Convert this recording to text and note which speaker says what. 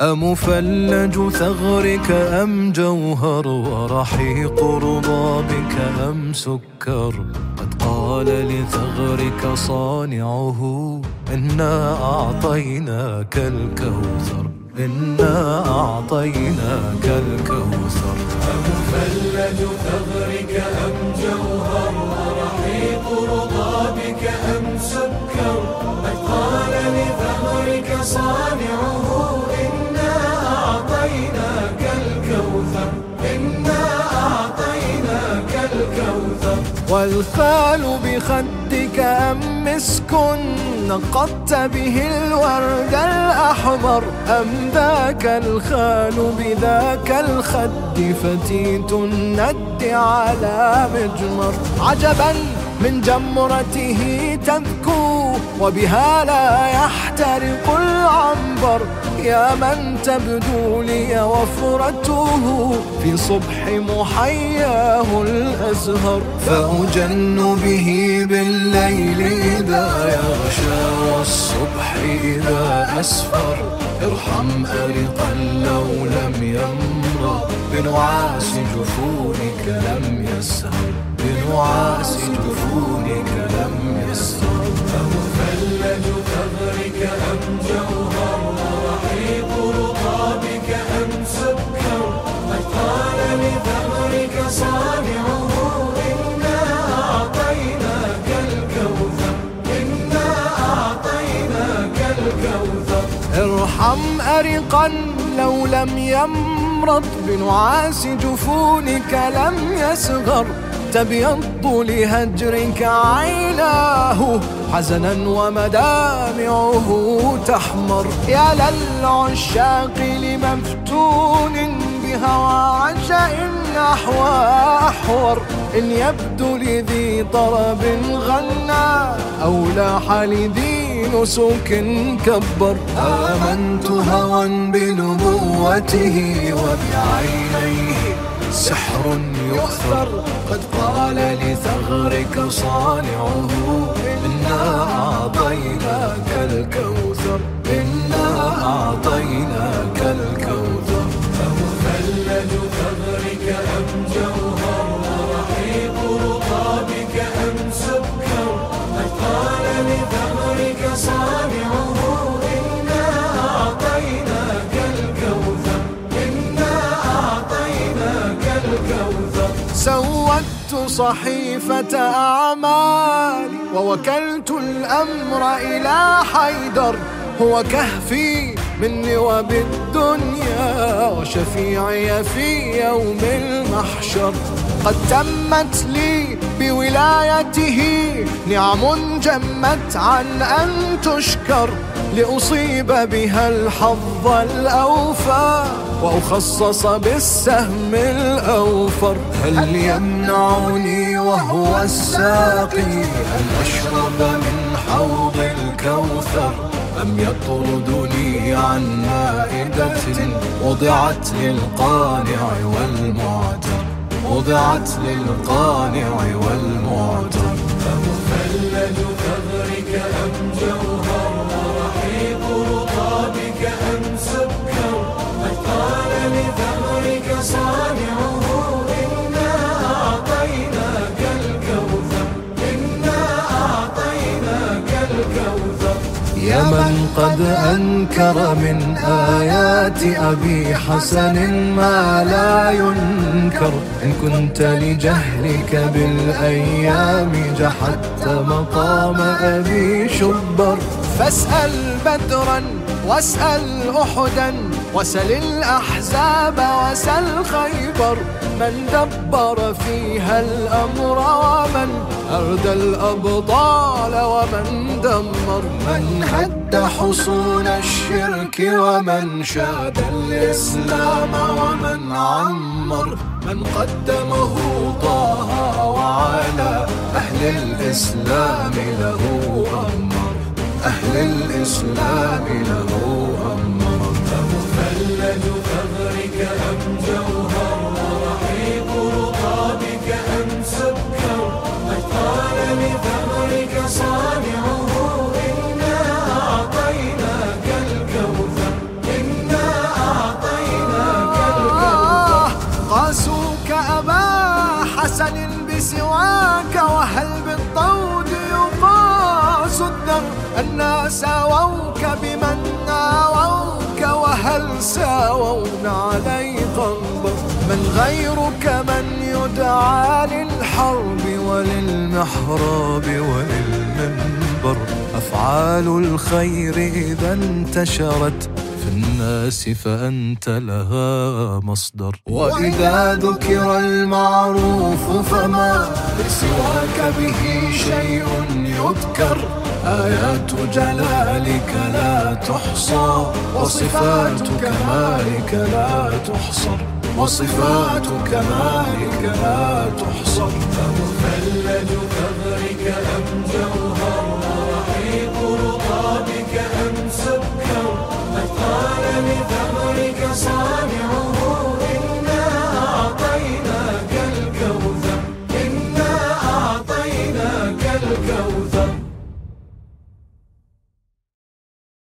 Speaker 1: أمفلج ثغرك أم جوهر ورحيق رضابك أم سكر؟ قد قال لثغرك صانعه إنا أعطيناك الكوثر. إنا أعطيناك الكوثر.
Speaker 2: أمفلج ثغرك
Speaker 1: والخال بخدك أم مسك نقضت به الورد الأحمر أم ذاك الخال بذاك الخد فتيت الند على مجمر عجبا من جمرته تذكو وبها لا يحترق العنبر. يا من تبدو لي وفرته في صبح محياه الأزهر. فأجن به بالليل إذا يغشى والصبح إذا أسفر. ارحم أرقا لو لم يمر. بنعاس جفونك لم يسهر. بنعاس جفونك ارحم أرقا لو لم يمرض بنعاس جفونك لم يصغر تبيض لهجرك عيناه حزنا ومدامعه تحمر يا للعشاق لمفتون بهوى عشاء نحو أحور إن يبدو لذي طرب غنى أو لاح لذي نسك كبر. آمنت هوى بنبوته وبعينيه سحر يؤثر. قد قال لثغرك صانعه إنا أعطيناك الكوثر إنا أعطيناك الكوثر. صحيفة أعمالي ووكلت الأمر إلى حيدر هو كهفي مني وبالدنيا وشفيعي في يوم المحشر. قد تمت لي بولايته نعم جمت عن أن تشكر. لأصيب بها الحظ الأوفى وأخصص بالسهم الأوفر. هل يمنعني وهو الساقي أن أشرب من حوض الكوثر؟ أم يطردني عن مائدة وضعت للقانع والمعتر؟ وضعت للقانع والمعتر.
Speaker 2: فمثلج ثغرك أم جوهر
Speaker 1: يا من قد أنكر من آيات أبي حسن ما لا ينكر. إن كنت لجهلك بالأيام جحدت مقام أبي شبر. فاسأل بدرا واسأل أحدا وسل الأحزاب وسل خيبر من دبر فيها الأمر ومن أردى الأبطال ومن دمر. من هد حصون الشرك ومن شاد الإسلام ومن عمر. من قدمه طه وعلى أهل الإسلام له أمر. أهل الإسلام له أمر.
Speaker 2: حسن بسواك وهل بالطود يفاس الدم؟ أنا
Speaker 1: ساووك بمن ناووك وهل ساوون علي انظر؟ من غيرك من يدعى للحرب وللمحراب وللمنبر؟ أفعال الخير إذا انتشرت في الناس فأنت لها مصدر. وإذا ذكر المعروف فما سواك به شيء يذكر. آيات جلالك لا تحصى وصفات كمالك لا تحصر. وصفات كمالك لا تحصر.